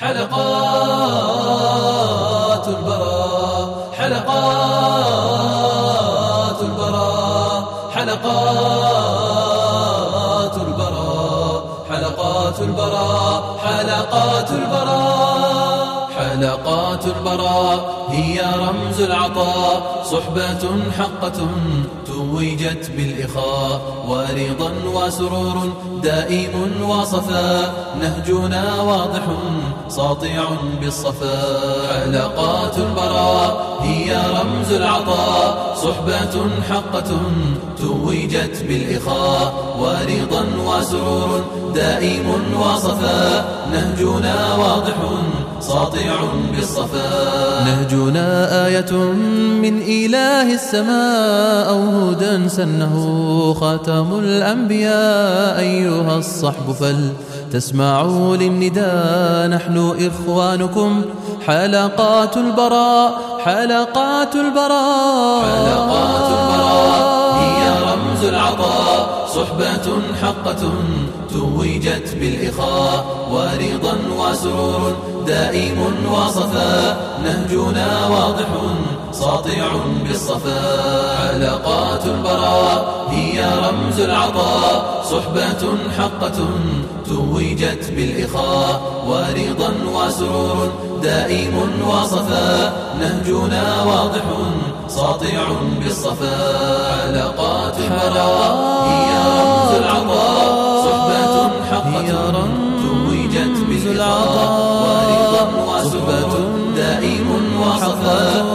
حلقات البراء حلقات البراء حلقات البراء حلقات البراء حلقات البراء. حلقات البراء هي رمز العطاء. صحبة حقة توجت بالإخاء. ورضا وسرور دائم وصفاء. نهجنا واضح ساطع بالصفاء. حلقات البراء هي رمز العطاء صحبة حقة توجت بالإخاء. ورضا وسرور دائم وصفاء. نهجنا واضح ساطع بالصفاء. نهجنا آية من إله السماء أو هدى سنه خاتم الأنبياء. أيها الصحب فلتسمعوا للنداء. نحن إخوانكم حلقات البراء. حلقات البراء. حلقات البراء. هي رمز العطاء. صحبة حقة توجت بالإخاء. ورضا وسرور دائم وصفاء. نهجنا واضح ساطع بالصفاء. حلقات البراء. هي رمز العطاء صحبة حقة توجت بالإخاء. ورضا وسرور دائم وصفاء. نهجنا واضح ساطع بالصفاء. حلقات البراء هي رمز العطاء صحبة حقة توجت بالإخاء. ورضا وسرور دائم وصفاء.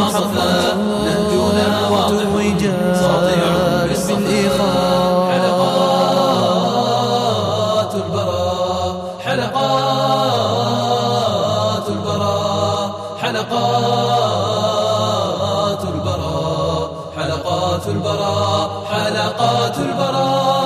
وصفاء نهجنا واضح ساطع بالصفاء حلقات البراء حلقات البراء حلقات البراء حلقات البراء حلقات البراء.